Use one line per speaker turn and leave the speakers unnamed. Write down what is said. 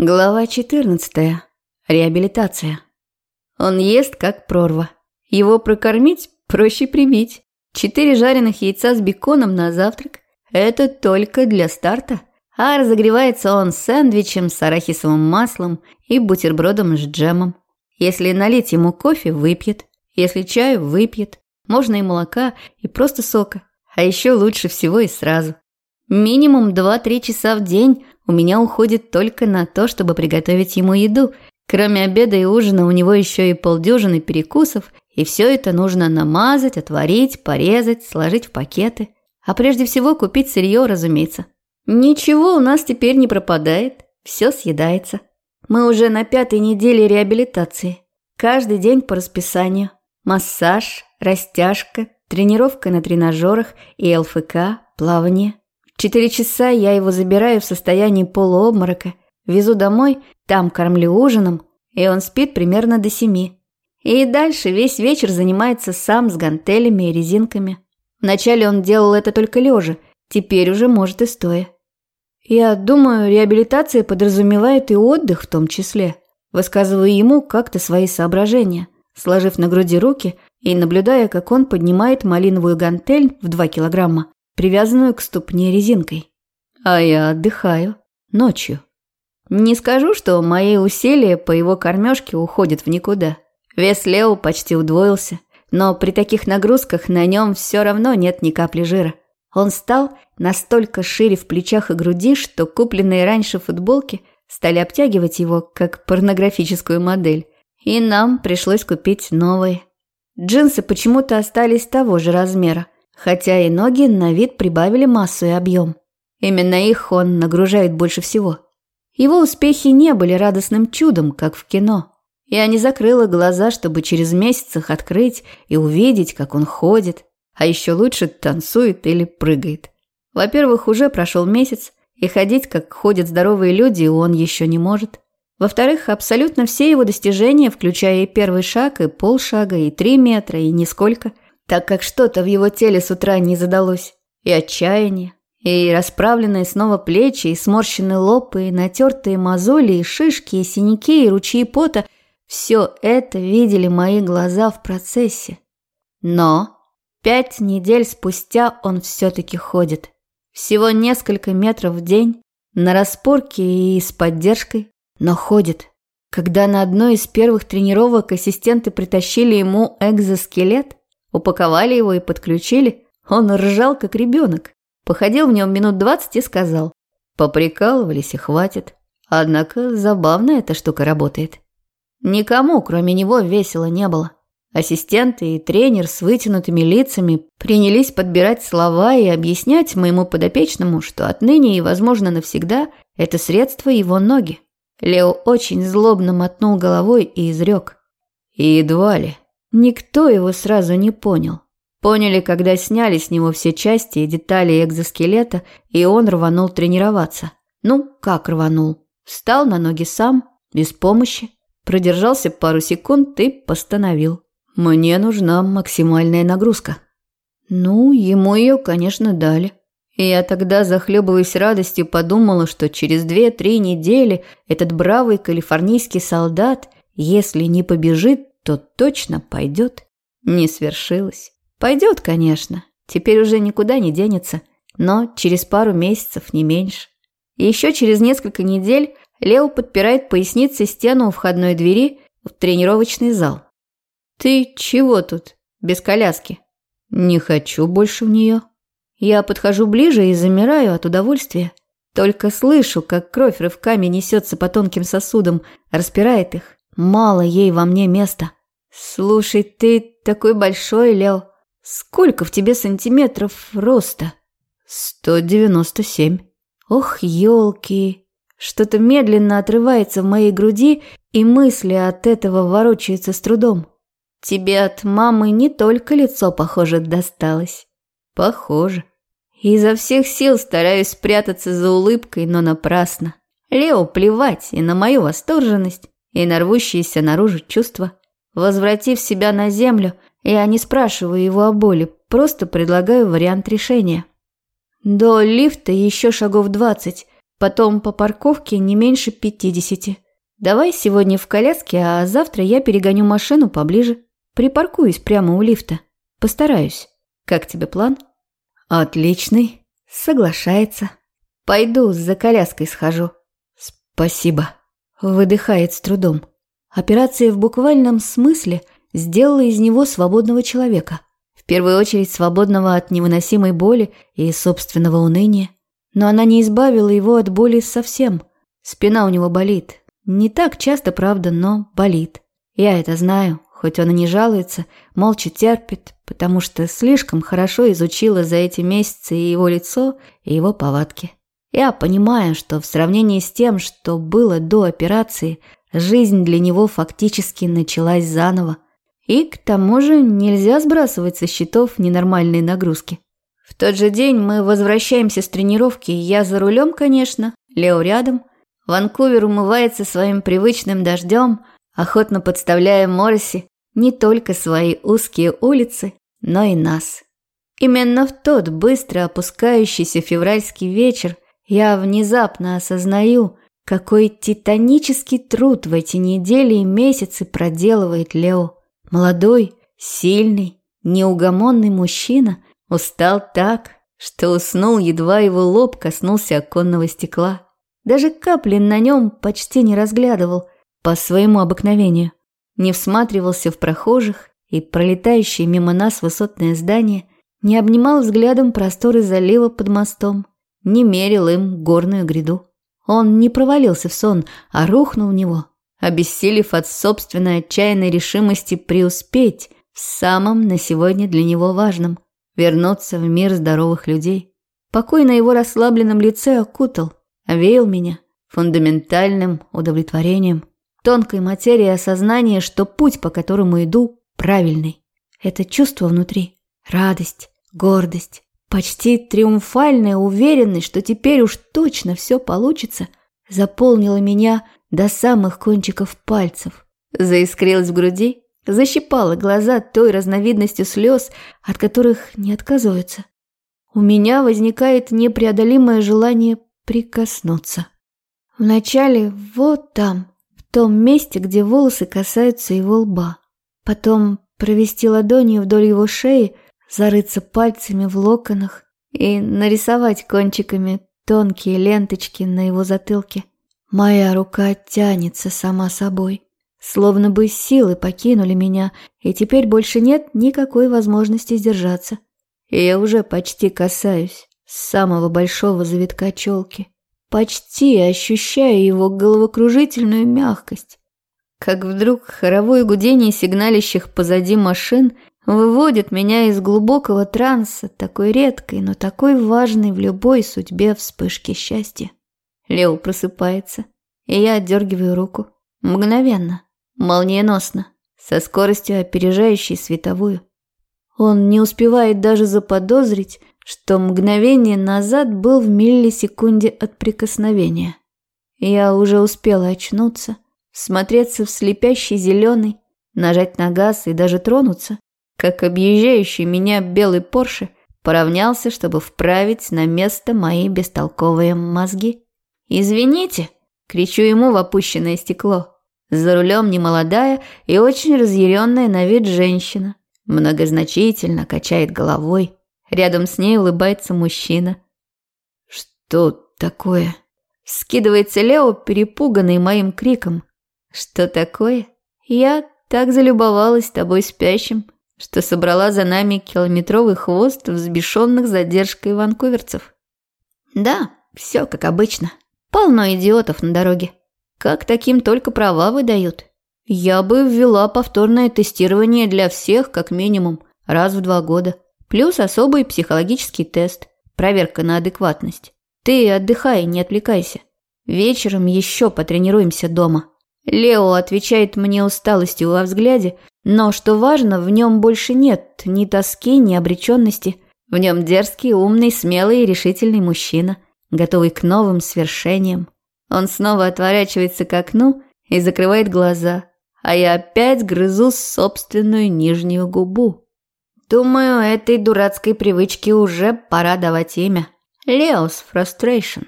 Глава 14. Реабилитация. Он ест как прорва. Его прокормить проще прибить. Четыре жареных яйца с беконом на завтрак – это только для старта. А разогревается он сэндвичем с арахисовым маслом и бутербродом с джемом. Если налить ему кофе – выпьет. Если чаю – выпьет. Можно и молока, и просто сока. А еще лучше всего и сразу. Минимум 2-3 часа в день у меня уходит только на то, чтобы приготовить ему еду. Кроме обеда и ужина у него еще и полдюжины перекусов, и все это нужно намазать, отварить, порезать, сложить в пакеты. А прежде всего купить сырье, разумеется. Ничего у нас теперь не пропадает, все съедается. Мы уже на пятой неделе реабилитации. Каждый день по расписанию. Массаж, растяжка, тренировка на тренажерах и ЛФК, плавание. Четыре часа я его забираю в состоянии полуобморока, везу домой, там кормлю ужином, и он спит примерно до семи. И дальше весь вечер занимается сам с гантелями и резинками. Вначале он делал это только лежа, теперь уже может и стоя. Я думаю, реабилитация подразумевает и отдых в том числе. Высказываю ему как-то свои соображения, сложив на груди руки и наблюдая, как он поднимает малиновую гантель в два килограмма привязанную к ступне резинкой. А я отдыхаю. Ночью. Не скажу, что мои усилия по его кормежке уходят в никуда. Вес Лео почти удвоился, но при таких нагрузках на нем все равно нет ни капли жира. Он стал настолько шире в плечах и груди, что купленные раньше футболки стали обтягивать его, как порнографическую модель. И нам пришлось купить новые. Джинсы почему-то остались того же размера – хотя и ноги на вид прибавили массу и объем. Именно их он нагружает больше всего. Его успехи не были радостным чудом, как в кино. Я не закрыла глаза, чтобы через месяц их открыть и увидеть, как он ходит, а еще лучше танцует или прыгает. Во-первых, уже прошел месяц, и ходить, как ходят здоровые люди, он еще не может. Во-вторых, абсолютно все его достижения, включая и первый шаг, и полшага, и три метра, и нисколько – так как что-то в его теле с утра не задалось. И отчаяние, и расправленные снова плечи, и сморщенные лоб, и натертые мозоли, и шишки, и синяки, и ручьи пота – все это видели мои глаза в процессе. Но пять недель спустя он все-таки ходит. Всего несколько метров в день, на распорке и с поддержкой, но ходит. Когда на одной из первых тренировок ассистенты притащили ему экзоскелет, Упаковали его и подключили. Он ржал, как ребенок. Походил в нем минут двадцать и сказал. Поприкалывались и хватит. Однако забавно эта штука работает. Никому, кроме него, весело не было. Ассистенты и тренер с вытянутыми лицами принялись подбирать слова и объяснять моему подопечному, что отныне и, возможно, навсегда это средство его ноги. Лео очень злобно мотнул головой и изрек. И едва ли. Никто его сразу не понял. Поняли, когда сняли с него все части и детали экзоскелета, и он рванул тренироваться. Ну, как рванул? Встал на ноги сам, без помощи, продержался пару секунд и постановил. Мне нужна максимальная нагрузка. Ну, ему ее, конечно, дали. И я тогда, захлебываясь радостью, подумала, что через две-три недели этот бравый калифорнийский солдат, если не побежит, то точно пойдет. Не свершилось. Пойдет, конечно. Теперь уже никуда не денется. Но через пару месяцев не меньше. И еще через несколько недель Лео подпирает поясницей стену у входной двери в тренировочный зал. «Ты чего тут? Без коляски?» «Не хочу больше в нее». Я подхожу ближе и замираю от удовольствия. Только слышу, как кровь рывками несется по тонким сосудам, распирает их. Мало ей во мне места. «Слушай, ты такой большой, Лео. Сколько в тебе сантиметров роста?» «Сто девяносто семь». «Ох, елки!» Что-то медленно отрывается в моей груди, и мысли от этого ворочаются с трудом. Тебе от мамы не только лицо, похоже, досталось. Похоже. Изо всех сил стараюсь спрятаться за улыбкой, но напрасно. Лео плевать и на мою восторженность, и на рвущиеся наружу чувства. Возвратив себя на землю, я не спрашиваю его о боли, просто предлагаю вариант решения. До лифта еще шагов двадцать. Потом по парковке не меньше пятидесяти. Давай сегодня в коляске, а завтра я перегоню машину поближе. Припаркуюсь прямо у лифта. Постараюсь. Как тебе план? Отличный. Соглашается. Пойду за коляской схожу. Спасибо. Выдыхает с трудом. Операция в буквальном смысле сделала из него свободного человека. В первую очередь свободного от невыносимой боли и собственного уныния. Но она не избавила его от боли совсем. Спина у него болит. Не так часто, правда, но болит. Я это знаю, хоть он и не жалуется, молча терпит, потому что слишком хорошо изучила за эти месяцы и его лицо, и его повадки. Я понимаю, что в сравнении с тем, что было до операции, жизнь для него фактически началась заново. И к тому же нельзя сбрасывать со счетов ненормальные нагрузки. В тот же день мы возвращаемся с тренировки, я за рулем, конечно, Лео рядом. Ванкувер умывается своим привычным дождем, охотно подставляя Морриси не только свои узкие улицы, но и нас. Именно в тот быстро опускающийся февральский вечер – я внезапно осознаю, какой титанический труд в эти недели и месяцы проделывает Лео. Молодой, сильный, неугомонный мужчина устал так, что уснул, едва его лоб коснулся оконного стекла. Даже капли на нем почти не разглядывал по своему обыкновению. Не всматривался в прохожих и пролетающие мимо нас высотные здания, не обнимал взглядом просторы залива под мостом, не мерил им горную гряду. Он не провалился в сон, а рухнул в него, обессилев от собственной отчаянной решимости преуспеть в самом на сегодня для него важном – вернуться в мир здоровых людей. Покой на его расслабленном лице окутал, овеял меня фундаментальным удовлетворением, тонкой материей осознания, что путь, по которому иду, правильный. Это чувство внутри, радость, гордость, Почти триумфальная уверенность, что теперь уж точно все получится, заполнила меня до самых кончиков пальцев. Заискрилась в груди, защипала глаза той разновидностью слез, от которых не отказываются. У меня возникает непреодолимое желание прикоснуться. Вначале вот там, в том месте, где волосы касаются его лба. Потом провести ладонью вдоль его шеи, зарыться пальцами в локонах и нарисовать кончиками тонкие ленточки на его затылке. Моя рука тянется сама собой, словно бы силы покинули меня, и теперь больше нет никакой возможности сдержаться. И я уже почти касаюсь самого большого завитка челки, почти ощущаю его головокружительную мягкость. Как вдруг хоровое гудение сигналищих позади машин – выводит меня из глубокого транса, такой редкой, но такой важной в любой судьбе вспышки счастья. Лео просыпается, и я отдергиваю руку. Мгновенно, молниеносно, со скоростью опережающей световую. Он не успевает даже заподозрить, что мгновение назад был в миллисекунде от прикосновения. Я уже успела очнуться, смотреться в слепящий зеленый, нажать на газ и даже тронуться, как объезжающий меня белый Порше поравнялся, чтобы вправить на место мои бестолковые мозги. «Извините!» – кричу ему в опущенное стекло. За рулем немолодая и очень разъяренная на вид женщина. Многозначительно качает головой. Рядом с ней улыбается мужчина. «Что такое?» Скидывается Лео, перепуганный моим криком. «Что такое? Я так залюбовалась тобой спящим, что собрала за нами километровый хвост взбешенных задержкой ванкуверцев. Да, все как обычно. Полно идиотов на дороге. Как таким только права выдают? Я бы ввела повторное тестирование для всех, как минимум, раз в два года. Плюс особый психологический тест, проверка на адекватность. Ты отдыхай, не отвлекайся. Вечером еще потренируемся дома. Лео отвечает мне усталостью во взгляде, но, что важно, в нем больше нет ни тоски, ни обреченности. В нем дерзкий, умный, смелый и решительный мужчина, готовый к новым свершениям. Он снова отворачивается к окну и закрывает глаза, а я опять грызу собственную нижнюю губу. Думаю, этой дурацкой привычке уже пора давать имя. Леос Frustration.